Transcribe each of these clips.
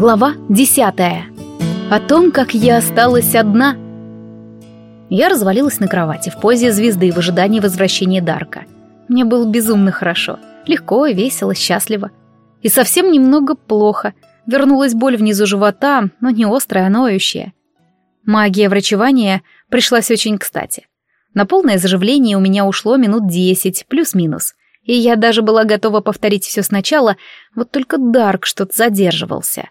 Глава десятая. О том, как я осталась одна. Я развалилась на кровати в позе звезды в ожидании возвращения Дарка. Мне было безумно хорошо. Легко, весело, счастливо. И совсем немного плохо. Вернулась боль внизу живота, но не острая, а ноющая. Магия врачевания пришлась очень кстати. На полное заживление у меня ушло минут десять, плюс-минус. И я даже была готова повторить все сначала, вот только Дарк что-то задерживался.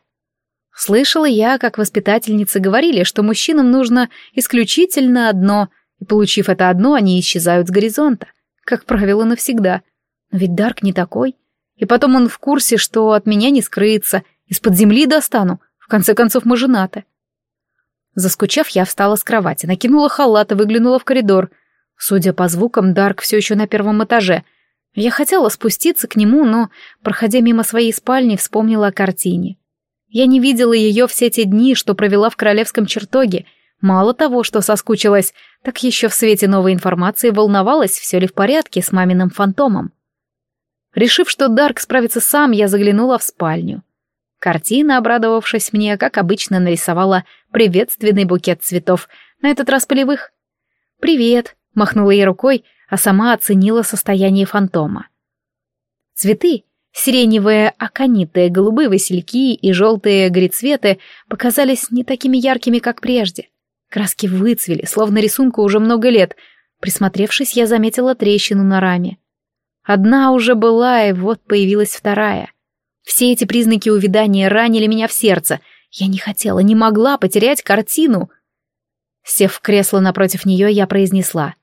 Слышала я, как воспитательницы говорили, что мужчинам нужно исключительно одно, и, получив это одно, они исчезают с горизонта. Как правило, навсегда. Но ведь Дарк не такой. И потом он в курсе, что от меня не скрыться, из-под земли достану. В конце концов, мы женаты. Заскучав, я встала с кровати, накинула халат и выглянула в коридор. Судя по звукам, Дарк все еще на первом этаже. Я хотела спуститься к нему, но, проходя мимо своей спальни, вспомнила о картине. Я не видела ее все те дни, что провела в королевском чертоге. Мало того, что соскучилась, так еще в свете новой информации волновалась, все ли в порядке с маминым фантомом. Решив, что Дарк справится сам, я заглянула в спальню. Картина, обрадовавшись мне, как обычно, нарисовала приветственный букет цветов, на этот раз полевых. «Привет», — махнула ей рукой, а сама оценила состояние фантома. Цветы, Сиреневые акониты, голубые васильки и желтые грицветы показались не такими яркими, как прежде. Краски выцвели, словно рисунку уже много лет. Присмотревшись, я заметила трещину на раме. Одна уже была, и вот появилась вторая. Все эти признаки увядания ранили меня в сердце. Я не хотела, не могла потерять картину. Сев в кресло напротив нее, я произнесла.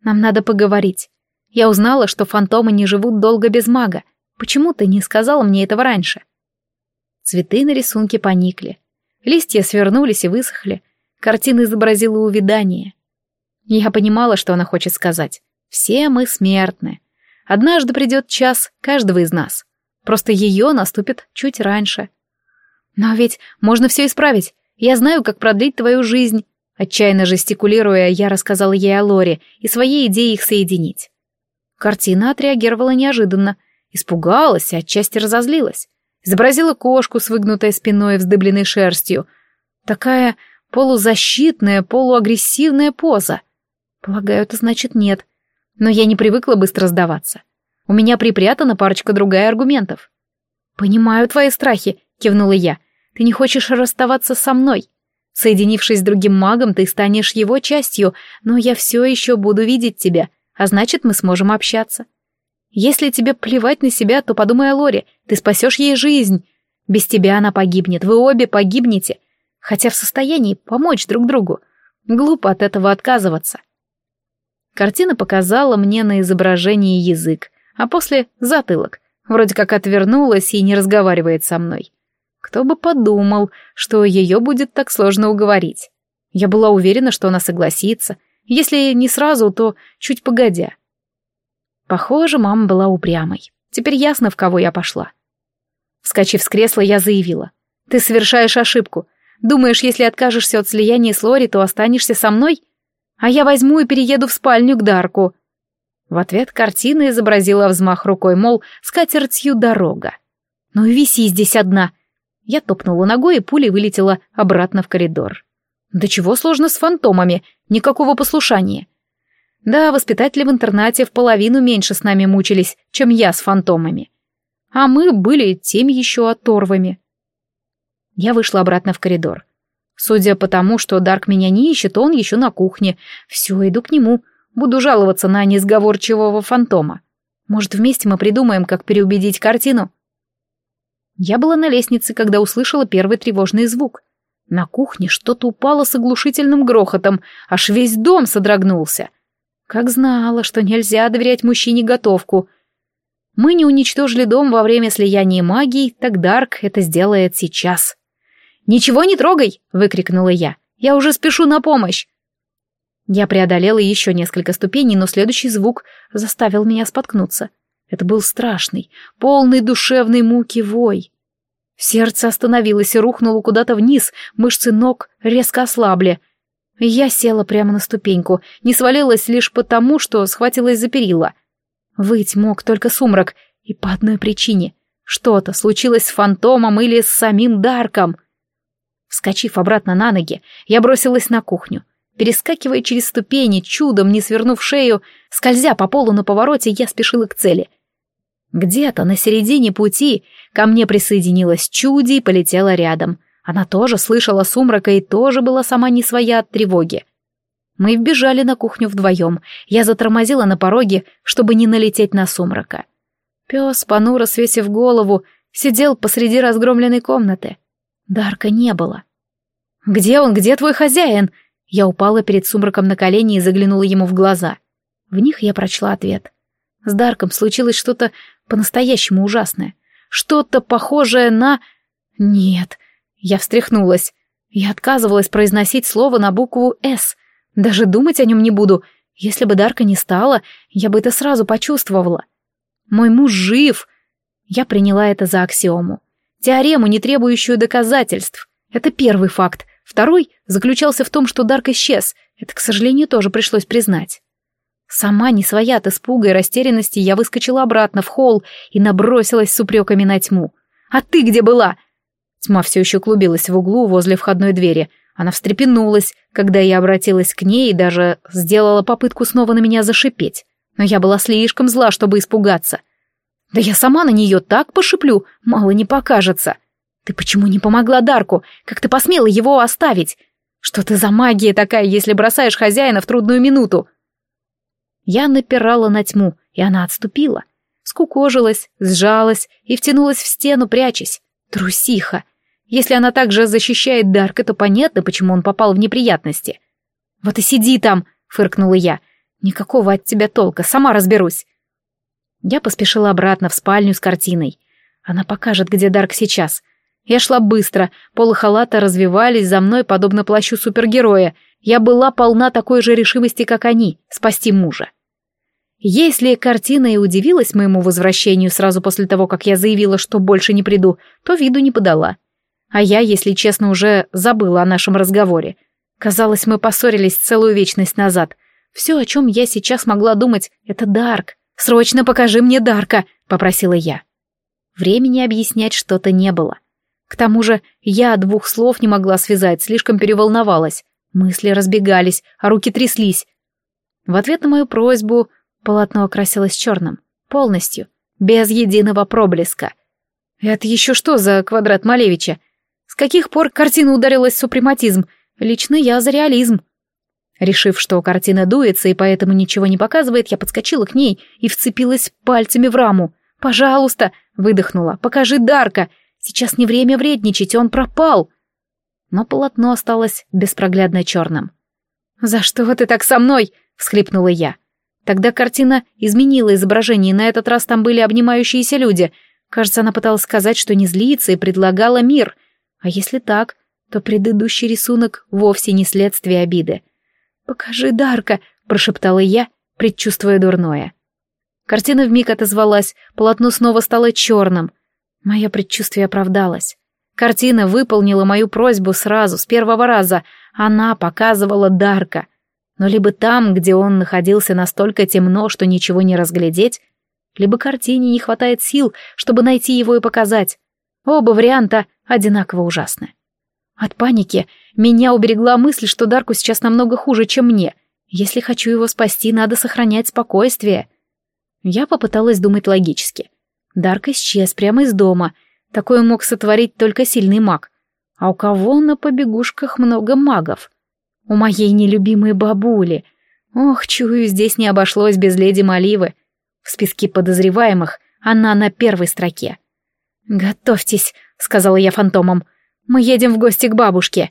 «Нам надо поговорить. Я узнала, что фантомы не живут долго без мага. Почему ты не сказала мне этого раньше? Цветы на рисунке поникли. Листья свернулись и высохли. Картина изобразила увядание. Я понимала, что она хочет сказать. Все мы смертны. Однажды придет час каждого из нас. Просто ее наступит чуть раньше. Но ведь можно все исправить. Я знаю, как продлить твою жизнь. Отчаянно жестикулируя, я рассказала ей о Лоре и своей идее их соединить. Картина отреагировала неожиданно — Испугалась и отчасти разозлилась. Изобразила кошку с выгнутой спиной и вздыбленной шерстью. Такая полузащитная, полуагрессивная поза. Полагаю, это значит нет. Но я не привыкла быстро сдаваться. У меня припрятана парочка другая аргументов. «Понимаю твои страхи», — кивнула я. «Ты не хочешь расставаться со мной. Соединившись с другим магом, ты станешь его частью, но я все еще буду видеть тебя, а значит, мы сможем общаться. Если тебе плевать на себя, то подумай о Лоре, ты спасешь ей жизнь. Без тебя она погибнет, вы обе погибнете, хотя в состоянии помочь друг другу. Глупо от этого отказываться. Картина показала мне на изображении язык, а после — затылок. Вроде как отвернулась и не разговаривает со мной. Кто бы подумал, что ее будет так сложно уговорить. Я была уверена, что она согласится. Если не сразу, то чуть погодя. Похоже, мама была упрямой. Теперь ясно, в кого я пошла. Вскочив с кресла, я заявила. «Ты совершаешь ошибку. Думаешь, если откажешься от слияния с Лори, то останешься со мной? А я возьму и перееду в спальню к Дарку». В ответ картина изобразила взмах рукой, мол, скатертью дорога. «Ну и виси здесь одна». Я топнула ногой, и пуля вылетела обратно в коридор. «Да чего сложно с фантомами? Никакого послушания. Да, воспитатели в интернате в половину меньше с нами мучились, чем я с фантомами. А мы были тем еще оторвами. Я вышла обратно в коридор. Судя по тому, что Дарк меня не ищет, он еще на кухне. Все, иду к нему. Буду жаловаться на несговорчивого фантома. Может, вместе мы придумаем, как переубедить картину? Я была на лестнице, когда услышала первый тревожный звук. На кухне что-то упало с оглушительным грохотом, аж весь дом содрогнулся. Как знала, что нельзя доверять мужчине готовку. Мы не уничтожили дом во время слияния магии, так Дарк это сделает сейчас. «Ничего не трогай!» — выкрикнула я. «Я уже спешу на помощь!» Я преодолела еще несколько ступеней, но следующий звук заставил меня споткнуться. Это был страшный, полный душевной муки вой. Сердце остановилось и рухнуло куда-то вниз, мышцы ног резко ослабли. Я села прямо на ступеньку, не свалилась лишь потому, что схватилась за перила. Выть мог только сумрак, и по одной причине. Что-то случилось с фантомом или с самим Дарком. Вскочив обратно на ноги, я бросилась на кухню. Перескакивая через ступени, чудом не свернув шею, скользя по полу на повороте, я спешила к цели. Где-то на середине пути ко мне присоединилась Чуди и полетела рядом. Она тоже слышала сумрака и тоже была сама не своя от тревоги. Мы вбежали на кухню вдвоем. Я затормозила на пороге, чтобы не налететь на сумрака. Пес, понуро свесив голову, сидел посреди разгромленной комнаты. Дарка не было. «Где он? Где твой хозяин?» Я упала перед сумраком на колени и заглянула ему в глаза. В них я прочла ответ. С Дарком случилось что-то по-настоящему ужасное. Что-то похожее на... Нет. Я встряхнулась. Я отказывалась произносить слово на букву «С». Даже думать о нем не буду. Если бы Дарка не стала, я бы это сразу почувствовала. Мой муж жив. Я приняла это за аксиому. Теорему, не требующую доказательств. Это первый факт. Второй заключался в том, что Дарк исчез. Это, к сожалению, тоже пришлось признать. Сама не своя от испуга и растерянности я выскочила обратно в холл и набросилась с упреками на тьму. «А ты где была?» Тьма все еще клубилась в углу возле входной двери, она встрепенулась, когда я обратилась к ней и даже сделала попытку снова на меня зашипеть. Но я была слишком зла, чтобы испугаться. Да я сама на нее так пошиплю, мало не покажется. Ты почему не помогла Дарку? Как ты посмела его оставить? Что ты за магия такая, если бросаешь хозяина в трудную минуту? Я напирала на тьму, и она отступила. Скукожилась, сжалась и втянулась в стену, прячась. Трусиха. Если она также защищает Дарка, то понятно, почему он попал в неприятности. «Вот и сиди там!» — фыркнула я. «Никакого от тебя толка, сама разберусь». Я поспешила обратно в спальню с картиной. Она покажет, где Дарк сейчас. Я шла быстро, полы халата развивались за мной, подобно плащу супергероя. Я была полна такой же решимости, как они, спасти мужа. Если картина и удивилась моему возвращению сразу после того, как я заявила, что больше не приду, то виду не подала. А я, если честно, уже забыла о нашем разговоре. Казалось, мы поссорились целую вечность назад. Все, о чем я сейчас могла думать, это Дарк. «Срочно покажи мне Дарка!» — попросила я. Времени объяснять что-то не было. К тому же я двух слов не могла связать, слишком переволновалась. Мысли разбегались, а руки тряслись. В ответ на мою просьбу полотно окрасилось черным. Полностью. Без единого проблеска. Это еще что за квадрат Малевича? С каких пор картина ударилась в супрематизм? Лично я за реализм. Решив, что картина дуется и поэтому ничего не показывает, я подскочила к ней и вцепилась пальцами в раму. «Пожалуйста!» — выдохнула. «Покажи Дарка! Сейчас не время вредничать, он пропал!» Но полотно осталось беспроглядно черным. «За что ты так со мной?» — всхлипнула я. Тогда картина изменила изображение, и на этот раз там были обнимающиеся люди. Кажется, она пыталась сказать, что не злится, и предлагала мир — а если так, то предыдущий рисунок вовсе не следствие обиды. «Покажи, Дарка!» — прошептала я, предчувствуя дурное. Картина вмиг отозвалась, полотно снова стало черным. Мое предчувствие оправдалось. Картина выполнила мою просьбу сразу, с первого раза. Она показывала Дарка. Но либо там, где он находился настолько темно, что ничего не разглядеть, либо картине не хватает сил, чтобы найти его и показать. Оба варианта одинаково ужасны. От паники меня уберегла мысль, что Дарку сейчас намного хуже, чем мне. Если хочу его спасти, надо сохранять спокойствие. Я попыталась думать логически. Дарк исчез прямо из дома. Такое мог сотворить только сильный маг. А у кого на побегушках много магов? У моей нелюбимой бабули. Ох, чую, здесь не обошлось без леди Маливы. В списке подозреваемых она на первой строке. «Готовьтесь», — сказала я фантомам. «Мы едем в гости к бабушке».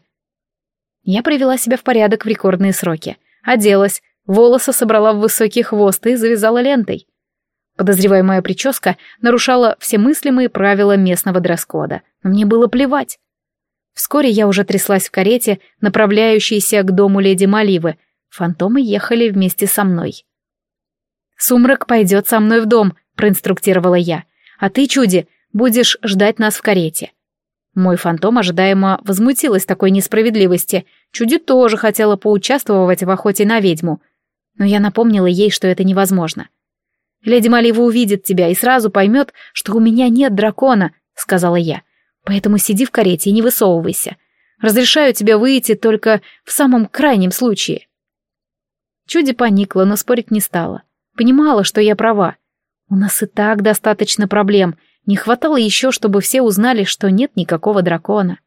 Я привела себя в порядок в рекордные сроки. Оделась, волосы собрала в высокий хвост и завязала лентой. Подозреваемая прическа нарушала все мыслимые правила местного дресс-кода, но мне было плевать. Вскоре я уже тряслась в карете, направляющейся к дому леди Маливы. Фантомы ехали вместе со мной. «Сумрак пойдет со мной в дом», — проинструктировала я. «А ты, чуди, Будешь ждать нас в карете». Мой фантом ожидаемо возмутилась такой несправедливости. Чуди тоже хотела поучаствовать в охоте на ведьму. Но я напомнила ей, что это невозможно. Леди Малива увидит тебя и сразу поймет, что у меня нет дракона, сказала я. Поэтому сиди в карете и не высовывайся. Разрешаю тебе выйти только в самом крайнем случае. Чуди поникла, но спорить не стала. Понимала, что я права. У нас и так достаточно проблем. Не хватало еще, чтобы все узнали, что нет никакого дракона.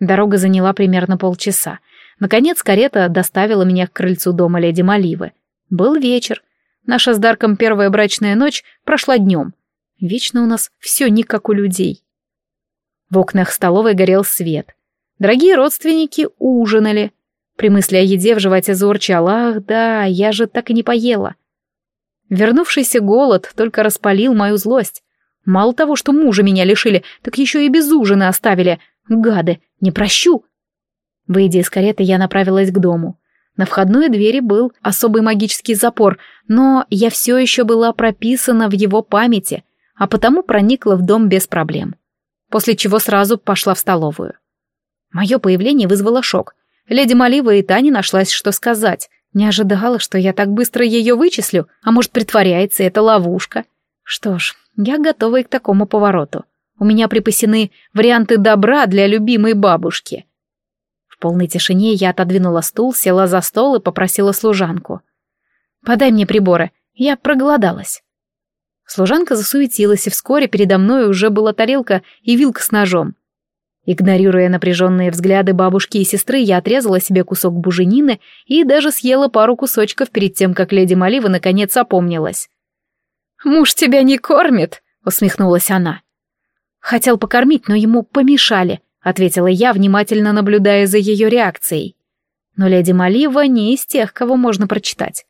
Дорога заняла примерно полчаса. Наконец карета доставила меня к крыльцу дома леди Маливы. Был вечер. Наша с Дарком первая брачная ночь прошла днем. Вечно у нас все не как у людей. В окнах столовой горел свет. Дорогие родственники ужинали. При мысли о еде в животе заурчал. Ах, да, я же так и не поела. Вернувшийся голод только распалил мою злость. Мало того, что мужа меня лишили, так еще и без ужина оставили. Гады, не прощу. Выйдя из кареты, я направилась к дому. На входной двери был особый магический запор, но я все еще была прописана в его памяти, а потому проникла в дом без проблем. После чего сразу пошла в столовую. Мое появление вызвало шок. Леди Малива и Тане нашлась, что сказать. Не ожидала, что я так быстро ее вычислю, а может, притворяется, это ловушка. Что ж, я готова и к такому повороту. У меня припасены варианты добра для любимой бабушки. В полной тишине я отодвинула стул, села за стол и попросила служанку. «Подай мне приборы, я проголодалась». Служанка засуетилась, и вскоре передо мной уже была тарелка и вилка с ножом. Игнорируя напряженные взгляды бабушки и сестры, я отрезала себе кусок буженины и даже съела пару кусочков перед тем, как леди Малива наконец опомнилась. «Муж тебя не кормит?» — усмехнулась она. «Хотел покормить, но ему помешали», — ответила я, внимательно наблюдая за ее реакцией. Но леди Малива не из тех, кого можно прочитать.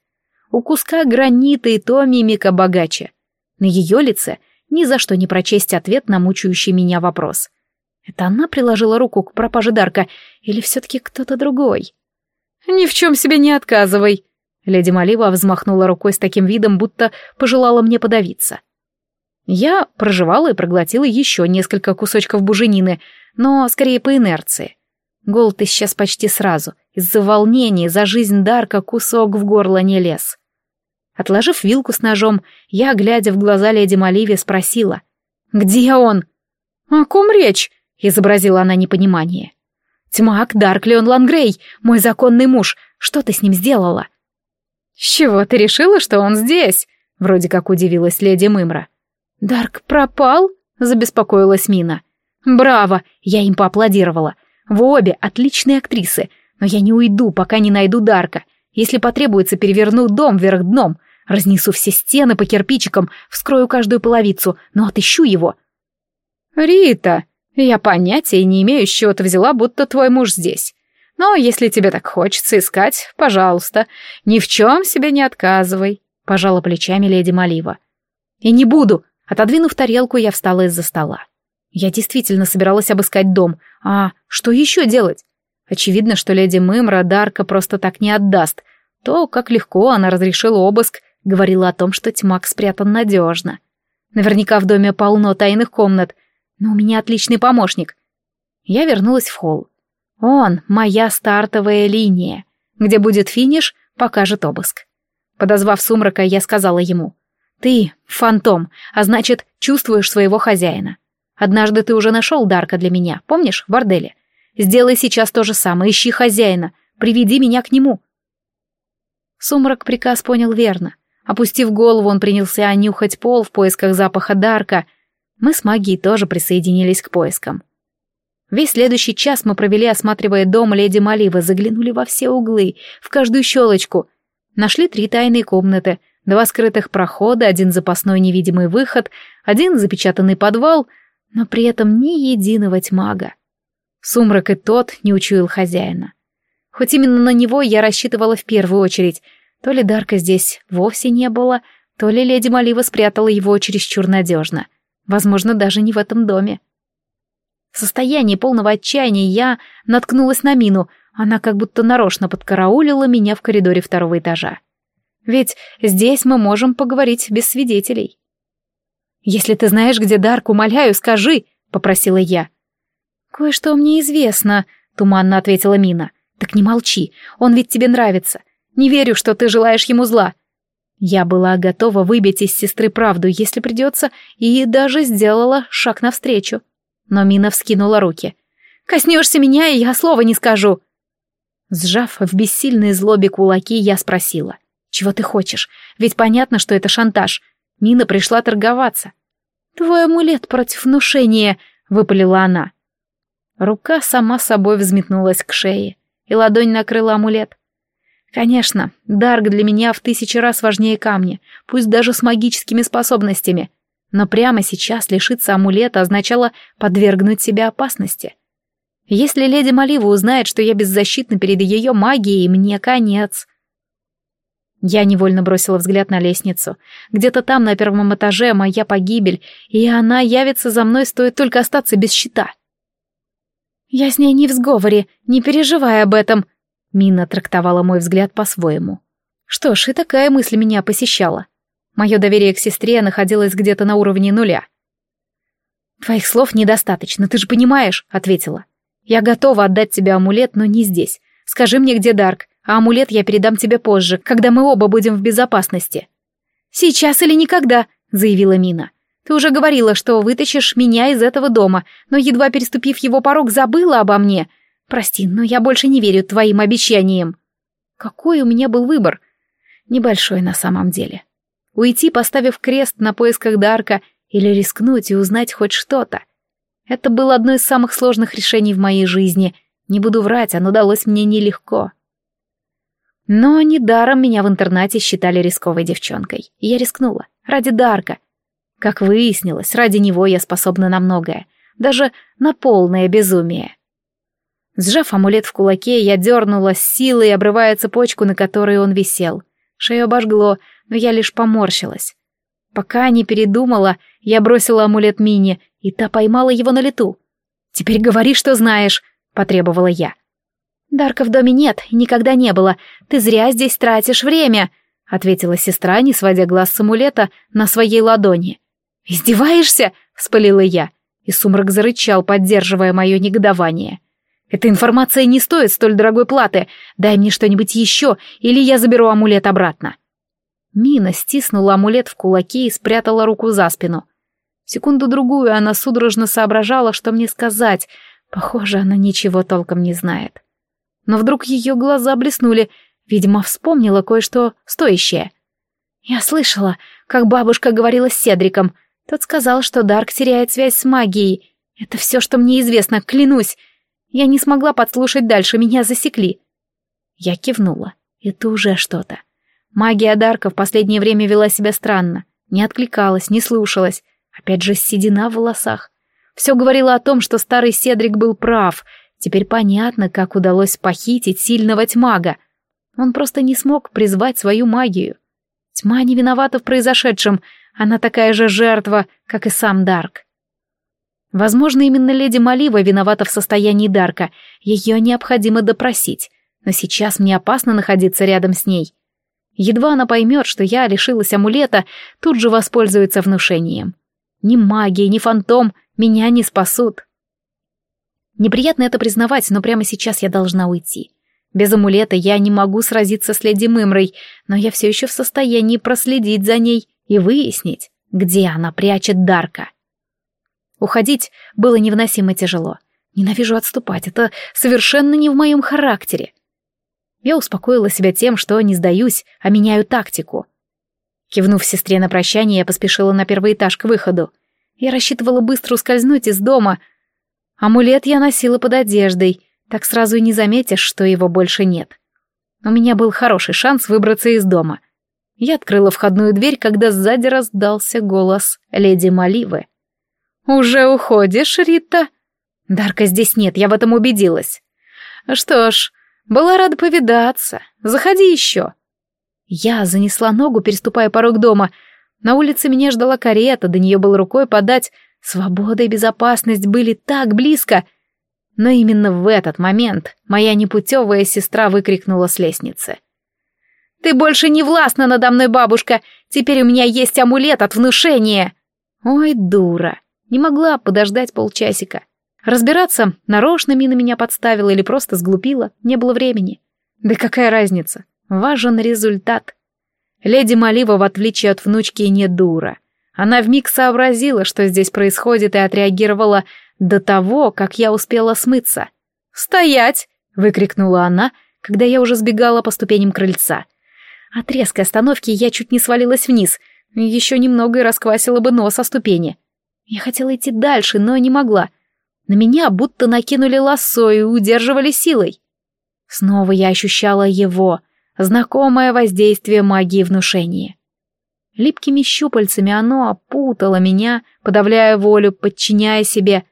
У куска гранита и то мимика богаче. На ее лице ни за что не прочесть ответ на мучающий меня вопрос — это она приложила руку к пропаже Дарка, или все-таки кто-то другой? «Ни в чем себе не отказывай!» Леди Малива взмахнула рукой с таким видом, будто пожелала мне подавиться. Я прожевала и проглотила еще несколько кусочков буженины, но скорее по инерции. Голод исчез почти сразу. Из-за волнения за жизнь Дарка кусок в горло не лез. Отложив вилку с ножом, я, глядя в глаза леди Маливе, спросила. «Где он?» «О ком речь?» — изобразила она непонимание. «Тьмак Дарклион Лангрей, мой законный муж, что ты с ним сделала?» «С чего ты решила, что он здесь?» — вроде как удивилась леди Мымра. «Дарк пропал?» — забеспокоилась Мина. «Браво!» — я им поаплодировала. «Вы обе отличные актрисы, но я не уйду, пока не найду Дарка. Если потребуется, переверну дом вверх дном, разнесу все стены по кирпичикам, вскрою каждую половицу, но отыщу его». «Рита!» Я понятия не имею, с чего ты взяла, будто твой муж здесь. Но если тебе так хочется искать, пожалуйста, ни в чем себе не отказывай», — пожала плечами леди Малива. «И не буду!» Отодвинув тарелку, я встала из-за стола. Я действительно собиралась обыскать дом. А что еще делать? Очевидно, что леди Мымра Дарка просто так не отдаст. То, как легко она разрешила обыск, говорила о том, что тьмак спрятан надежно. Наверняка в доме полно тайных комнат — но у меня отличный помощник. Я вернулась в холл. Он, моя стартовая линия. Где будет финиш, покажет обыск. Подозвав сумрака, я сказала ему. «Ты — фантом, а значит, чувствуешь своего хозяина. Однажды ты уже нашел Дарка для меня, помнишь, в борделе? Сделай сейчас то же самое, ищи хозяина, приведи меня к нему». Сумрак приказ понял верно. Опустив голову, он принялся нюхать пол в поисках запаха Дарка — мы с магией тоже присоединились к поискам. Весь следующий час мы провели, осматривая дом леди Маливы, заглянули во все углы, в каждую щелочку. Нашли три тайные комнаты, два скрытых прохода, один запасной невидимый выход, один запечатанный подвал, но при этом ни единого тьмага. Сумрак и тот не учуял хозяина. Хоть именно на него я рассчитывала в первую очередь, то ли Дарка здесь вовсе не было, то ли леди Малива спрятала его чересчур надежно — Возможно, даже не в этом доме. В состоянии полного отчаяния я наткнулась на мину, она как будто нарочно подкараулила меня в коридоре второго этажа. Ведь здесь мы можем поговорить без свидетелей. «Если ты знаешь, где Дарк, умоляю, скажи», — попросила я. «Кое-что мне известно», — туманно ответила Мина. «Так не молчи, он ведь тебе нравится. Не верю, что ты желаешь ему зла». Я была готова выбить из сестры правду, если придется, и даже сделала шаг навстречу. Но Мина вскинула руки. «Коснешься меня, и я слова не скажу!» Сжав в бессильной злобе кулаки, я спросила. «Чего ты хочешь? Ведь понятно, что это шантаж. Мина пришла торговаться». «Твой амулет против внушения», — выпалила она. Рука сама собой взметнулась к шее, и ладонь накрыла амулет. Конечно, Дарк для меня в тысячи раз важнее камня, пусть даже с магическими способностями. Но прямо сейчас лишиться амулета означало подвергнуть себя опасности. Если леди Малива узнает, что я беззащитна перед ее магией, мне конец. Я невольно бросила взгляд на лестницу. Где-то там, на первом этаже, моя погибель, и она явится за мной, стоит только остаться без щита. «Я с ней не в сговоре, не переживай об этом», Мина трактовала мой взгляд по-своему. Что ж, и такая мысль меня посещала. Мое доверие к сестре находилось где-то на уровне нуля. «Твоих слов недостаточно, ты же понимаешь», — ответила. «Я готова отдать тебе амулет, но не здесь. Скажи мне, где Дарк, а амулет я передам тебе позже, когда мы оба будем в безопасности». «Сейчас или никогда», — заявила Мина. «Ты уже говорила, что вытащишь меня из этого дома, но, едва переступив его порог, забыла обо мне. Прости, но я больше не верю твоим обещаниям. Какой у меня был выбор? Небольшой на самом деле. Уйти, поставив крест на поисках Дарка, или рискнуть и узнать хоть что-то. Это было одно из самых сложных решений в моей жизни. Не буду врать, оно далось мне нелегко. Но недаром меня в интернате считали рисковой девчонкой. Я рискнула. Ради Дарка. Как выяснилось, ради него я способна на многое. Даже на полное безумие. Сжав амулет в кулаке, я дернула с силой, обрывая цепочку, на которой он висел. Шею обожгло, но я лишь поморщилась. Пока не передумала, я бросила амулет Мини, и та поймала его на лету. «Теперь говори, что знаешь», — потребовала я. «Дарка в доме нет никогда не было. Ты зря здесь тратишь время», — ответила сестра, не сводя глаз с амулета на своей ладони. «Издеваешься?» — вспылила я, и сумрак зарычал, поддерживая мое негодование. Эта информация не стоит столь дорогой платы. Дай мне что-нибудь еще, или я заберу амулет обратно. Мина стиснула амулет в кулаке и спрятала руку за спину. Секунду-другую она судорожно соображала, что мне сказать. Похоже, она ничего толком не знает. Но вдруг ее глаза блеснули. Видимо, вспомнила кое-что стоящее. Я слышала, как бабушка говорила с Седриком. Тот сказал, что Дарк теряет связь с магией. Это все, что мне известно, клянусь. Я не смогла подслушать дальше, меня засекли. Я кивнула. Это уже что-то. Магия Дарка в последнее время вела себя странно. Не откликалась, не слушалась. Опять же, седина в волосах. Все говорило о том, что старый Седрик был прав. Теперь понятно, как удалось похитить сильного тьмага. Он просто не смог призвать свою магию. Тьма не виновата в произошедшем. Она такая же жертва, как и сам Дарк. Возможно, именно леди Малива виновата в состоянии Дарка. Ее необходимо допросить. Но сейчас мне опасно находиться рядом с ней. Едва она поймет, что я лишилась амулета, тут же воспользуется внушением. Ни магия, ни фантом меня не спасут. Неприятно это признавать, но прямо сейчас я должна уйти. Без амулета я не могу сразиться с леди Мымрой, но я все еще в состоянии проследить за ней и выяснить, где она прячет Дарка. Уходить было невыносимо тяжело. Ненавижу отступать, это совершенно не в моем характере. Я успокоила себя тем, что не сдаюсь, а меняю тактику. Кивнув сестре на прощание, я поспешила на первый этаж к выходу. Я рассчитывала быстро ускользнуть из дома. Амулет я носила под одеждой, так сразу и не заметишь, что его больше нет. У меня был хороший шанс выбраться из дома. Я открыла входную дверь, когда сзади раздался голос леди Маливы. «Уже уходишь, Рита?» «Дарка здесь нет, я в этом убедилась». «Что ж, была рада повидаться. Заходи еще». Я занесла ногу, переступая порог дома. На улице меня ждала карета, до нее было рукой подать. Свобода и безопасность были так близко. Но именно в этот момент моя непутевая сестра выкрикнула с лестницы. «Ты больше не властна надо мной, бабушка! Теперь у меня есть амулет от внушения!» «Ой, дура! Не могла подождать полчасика. Разбираться, нарочно Мина меня подставила или просто сглупила, не было времени. Да какая разница? Важен результат. Леди Малива, в отличие от внучки, не дура. Она вмиг сообразила, что здесь происходит, и отреагировала до того, как я успела смыться. «Стоять!» — выкрикнула она, когда я уже сбегала по ступеням крыльца. От резкой остановки я чуть не свалилась вниз, еще немного и расквасила бы нос о ступени. Я хотела идти дальше, но не могла. На меня будто накинули лассо и удерживали силой. Снова я ощущала его, знакомое воздействие магии внушения. Липкими щупальцами оно опутало меня, подавляя волю, подчиняя себе.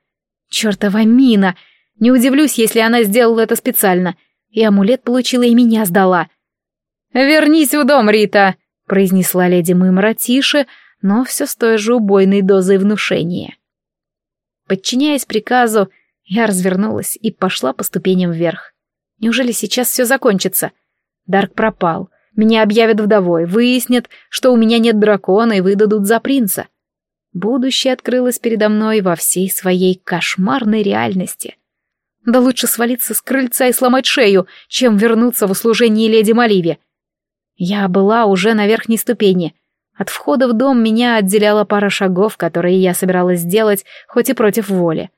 Чёртова мина! Не удивлюсь, если она сделала это специально. И амулет получила, и меня сдала. «Вернись в дом, Рита!» — произнесла леди Мымра тише, но все с той же убойной дозой внушения. Подчиняясь приказу, я развернулась и пошла по ступеням вверх. Неужели сейчас все закончится? Дарк пропал. Меня объявят вдовой, выяснят, что у меня нет дракона и выдадут за принца. Будущее открылось передо мной во всей своей кошмарной реальности. Да лучше свалиться с крыльца и сломать шею, чем вернуться в услужение леди Маливе. Я была уже на верхней ступени. От входа в дом меня отделяла пара шагов, которые я собиралась сделать, хоть и против воли.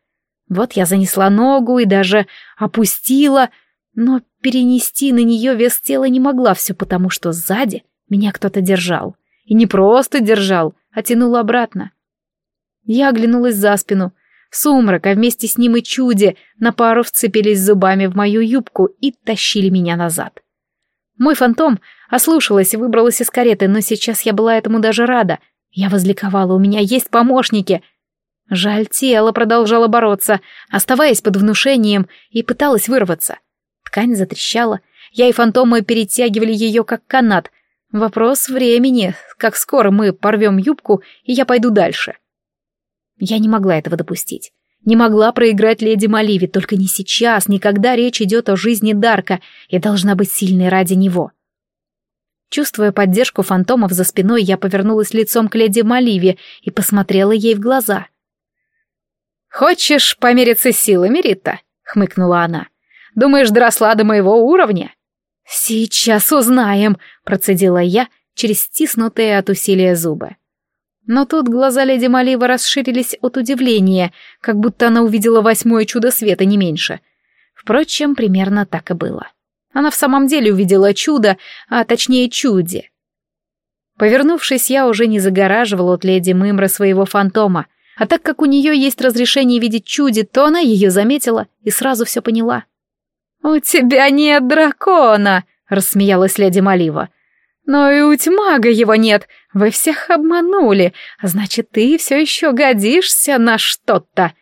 Вот я занесла ногу и даже опустила, но перенести на нее вес тела не могла все потому, что сзади меня кто-то держал. И не просто держал, а тянул обратно. Я оглянулась за спину. Сумрак, а вместе с ним и чуди на пару вцепились зубами в мою юбку и тащили меня назад. Мой фантом ослушалась и выбралась из кареты, но сейчас я была этому даже рада. Я возликовала, у меня есть помощники. Жаль, тело продолжало бороться, оставаясь под внушением, и пыталась вырваться. Ткань затрещала. Я и фантомы перетягивали ее как канат. Вопрос времени, как скоро мы порвем юбку, и я пойду дальше. Я не могла этого допустить. Не могла проиграть леди Маливи, только не сейчас, никогда речь идет о жизни Дарка, и должна быть сильной ради него. Чувствуя поддержку фантомов за спиной, я повернулась лицом к леди Маливи и посмотрела ей в глаза. «Хочешь помериться силами, Рита?» — хмыкнула она. Думаешь, доросла до моего уровня?» «Сейчас узнаем», — процедила я через стиснутые от усилия зубы. Но тут глаза леди Малива расширились от удивления, как будто она увидела восьмое чудо света, не меньше. Впрочем, примерно так и было. Она в самом деле увидела чудо, а точнее чуди. Повернувшись, я уже не загораживала от леди Мымры своего фантома, а так как у нее есть разрешение видеть чуди, то она ее заметила и сразу все поняла. «У тебя нет дракона!» — рассмеялась леди Малива. «Но и у тьмага его нет. Вы всех обманули. Значит, ты все еще годишься на что-то».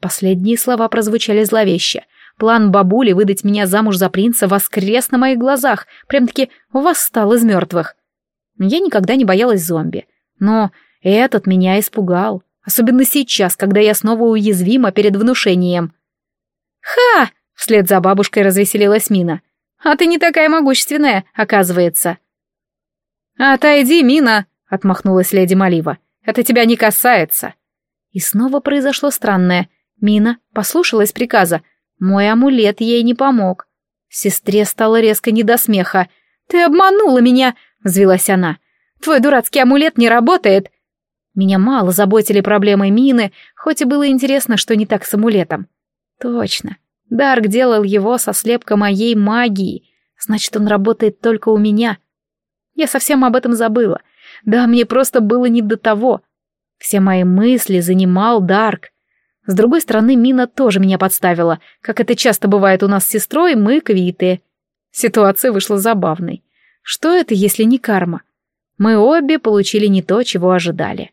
Последние слова прозвучали зловеще. План бабули выдать меня замуж за принца воскрес на моих глазах, прям-таки восстал из мертвых. Я никогда не боялась зомби. Но этот меня испугал. Особенно сейчас, когда я снова уязвима перед внушением. «Ха!» Вслед за бабушкой развеселилась Мина. «А ты не такая могущественная, оказывается». «Отойди, Мина!» — отмахнулась леди Малива. «Это тебя не касается». И снова произошло странное. Мина послушалась приказа. Мой амулет ей не помог. Сестре стало резко не до смеха. «Ты обманула меня!» — взвилась она. «Твой дурацкий амулет не работает!» Меня мало заботили проблемы Мины, хоть и было интересно, что не так с амулетом. Точно. Дарк делал его со слепка моей магии. Значит, он работает только у меня. Я совсем об этом забыла. Да, мне просто было не до того. Все мои мысли занимал Дарк. С другой стороны, Мина тоже меня подставила. Как это часто бывает у нас с сестрой, мы квиты. Ситуация вышла забавной. Что это, если не карма? Мы обе получили не то, чего ожидали.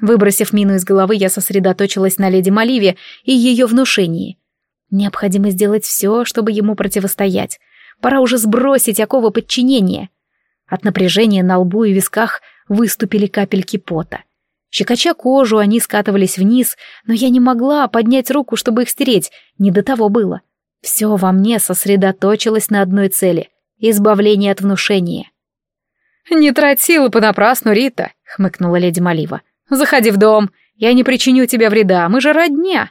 Выбросив Мину из головы, я сосредоточилась на леди Маливе и ее внушении — Необходимо сделать все, чтобы ему противостоять. Пора уже сбросить оковы подчинения. От напряжения на лбу и висках выступили капельки пота. Щекоча кожу, они скатывались вниз, но я не могла поднять руку, чтобы их стереть. Не до того было. Все во мне сосредоточилось на одной цели — избавление от внушения. «Не трать силы понапрасну, Рита», — хмыкнула леди Малива. «Заходи в дом, я не причиню тебе вреда, мы же родня».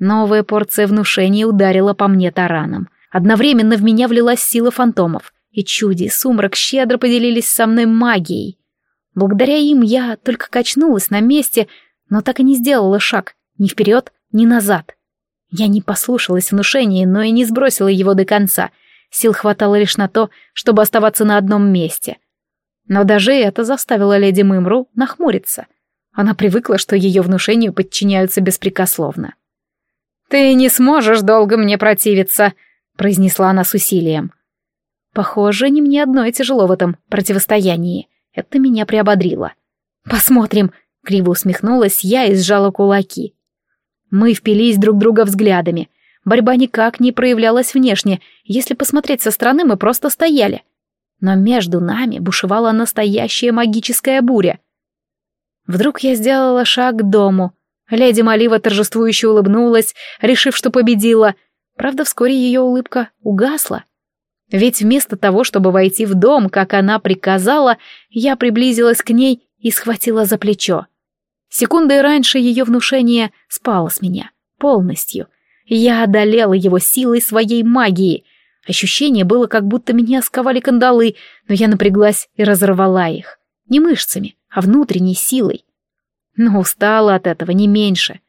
Новая порция внушения ударила по мне тараном. Одновременно в меня влилась сила фантомов. и чуди, сумрак щедро поделились со мной магией. Благодаря им я только качнулась на месте, но так и не сделала шаг ни вперед, ни назад. Я не послушалась внушения, но и не сбросила его до конца. Сил хватало лишь на то, чтобы оставаться на одном месте. Но даже это заставило леди Мымру нахмуриться. Она привыкла, что ее внушению подчиняются беспрекословно. «Ты не сможешь долго мне противиться», — произнесла она с усилием. Похоже, не мне одной тяжело в этом противостоянии. Это меня приободрило. «Посмотрим», — криво усмехнулась я и сжала кулаки. Мы впились друг друга взглядами. Борьба никак не проявлялась внешне. Если посмотреть со стороны, мы просто стояли. Но между нами бушевала настоящая магическая буря. Вдруг я сделала шаг к дому. Леди Малива торжествующе улыбнулась, решив, что победила. Правда, вскоре ее улыбка угасла. Ведь вместо того, чтобы войти в дом, как она приказала, я приблизилась к ней и схватила за плечо. Секундой раньше ее внушение спало с меня. Полностью. Я одолела его силой своей магии. Ощущение было, как будто меня сковали кандалы, но я напряглась и разорвала их. Не мышцами, а внутренней силой. Но устала от этого не меньше.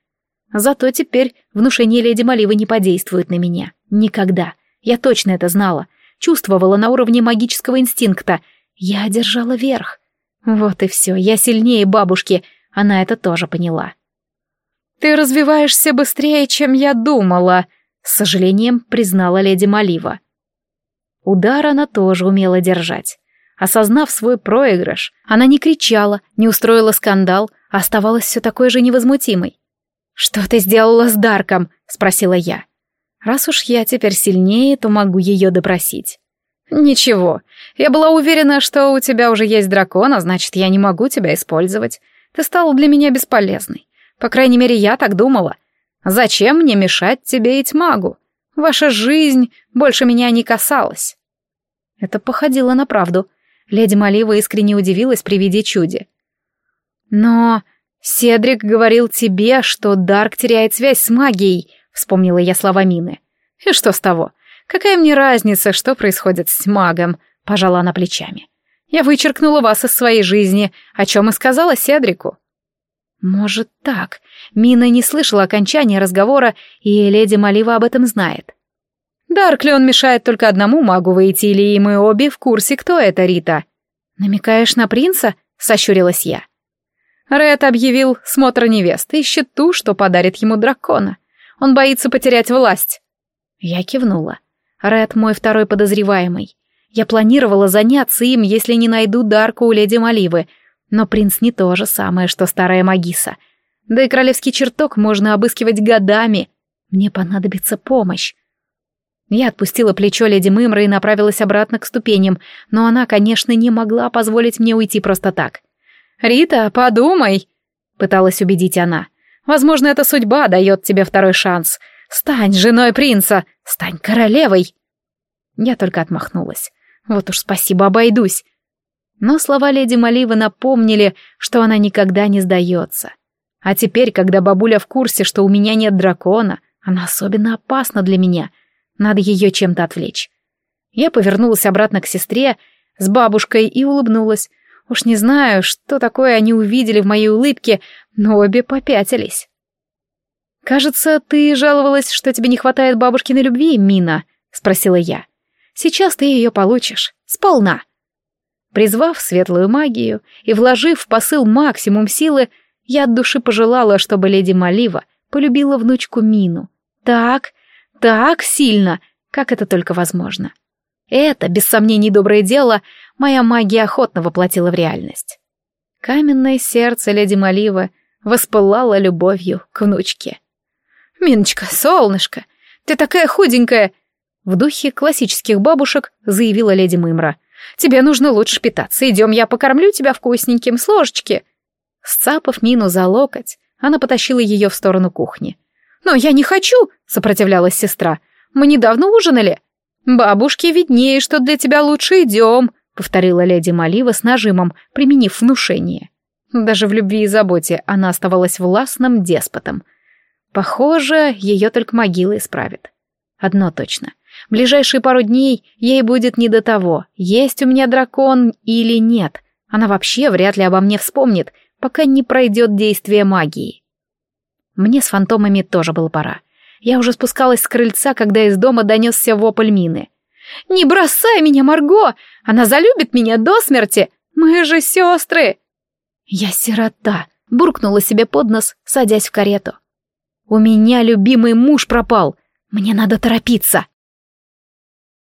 Зато теперь внушение леди Маливы не подействует на меня. Никогда. Я точно это знала. Чувствовала на уровне магического инстинкта. Я одержала верх. Вот и все. Я сильнее бабушки — она это тоже поняла. «Ты развиваешься быстрее, чем я думала», — с сожалением признала леди Малива. Удар она тоже умела держать. Осознав свой проигрыш, она не кричала, не устроила скандал, а оставалась все такой же невозмутимой. «Что ты сделала с Дарком?» — спросила я. «Раз уж я теперь сильнее, то могу ее допросить». «Ничего. Я была уверена, что у тебя уже есть дракон, а значит, я не могу тебя использовать. Ты стала для меня бесполезной. По крайней мере, я так думала. Зачем мне мешать тебе и тьмагу? Ваша жизнь больше меня не касалась. Это походило на правду. Леди Малива искренне удивилась при виде чуди. Но Седрик говорил тебе, что Дарк теряет связь с магией, вспомнила я слова Мины. И что с того? Какая мне разница, что происходит с магом? Пожала она плечами. Я вычеркнула вас из своей жизни, о чем и сказала Седрику». «Может, так. Мина не слышала окончания разговора, и леди Малива об этом знает». «Дарклион мешает только одному магу выйти, или мы обе в курсе, кто это, Рита?» «Намекаешь на принца?» — сощурилась я. Ред объявил смотр невесты, ищет ту, что подарит ему дракона. Он боится потерять власть. Я кивнула. Ред мой второй подозреваемый. Я планировала заняться им, если не найду Дарку у леди Маливы, но принц не то же самое, что старая магиса. Да и королевский чертог можно обыскивать годами. Мне понадобится помощь. Я отпустила плечо леди Мымры и направилась обратно к ступеням, но она, конечно, не могла позволить мне уйти просто так. «Рита, подумай!» — пыталась убедить она. «Возможно, эта судьба дает тебе второй шанс. Стань женой принца, стань королевой!» Я только отмахнулась. Вот уж спасибо, обойдусь. Но слова леди Маливы напомнили, что она никогда не сдается. А теперь, когда бабуля в курсе, что у меня нет дракона, она особенно опасна для меня. Надо ее чем-то отвлечь. Я повернулась обратно к сестре с бабушкой и улыбнулась. Уж не знаю, что такое они увидели в моей улыбке, но обе попятились. «Кажется, ты жаловалась, что тебе не хватает бабушкиной любви, Мина?» — спросила я. Сейчас ты ее получишь. Сполна. Призвав светлую магию и вложив в посыл максимум силы, я от души пожелала, чтобы леди Малива полюбила внучку Мину. Так, так сильно, как это только возможно. Это, без сомнений, доброе дело, моя магия охотно воплотила в реальность. Каменное сердце леди Малива воспылало любовью к внучке. «Миночка, солнышко, ты такая худенькая!» В духе классических бабушек заявила леди Мымра. «Тебе нужно лучше питаться. Идем, я покормлю тебя вкусненьким с ложечки». Сцапав Мину за локоть, она потащила ее в сторону кухни. «Но я не хочу!» — сопротивлялась сестра. «Мы недавно ужинали». «Бабушке виднее, что для тебя лучше идем», — повторила леди Малива с нажимом, применив внушение. Даже в любви и заботе она оставалась властным деспотом. Похоже, ее только могила исправит. Одно точно. Ближайшие пару дней ей будет не до того, есть у меня дракон или нет. Она вообще вряд ли обо мне вспомнит, пока не пройдет действие магии. Мне с фантомами тоже было пора. Я уже спускалась с крыльца, когда из дома донесся вопль мины. «Не бросай меня, Марго! Она залюбит меня до смерти! Мы же сестры!» «Я сирота!» — буркнула себе под нос, садясь в карету. «У меня любимый муж пропал! Мне надо торопиться!»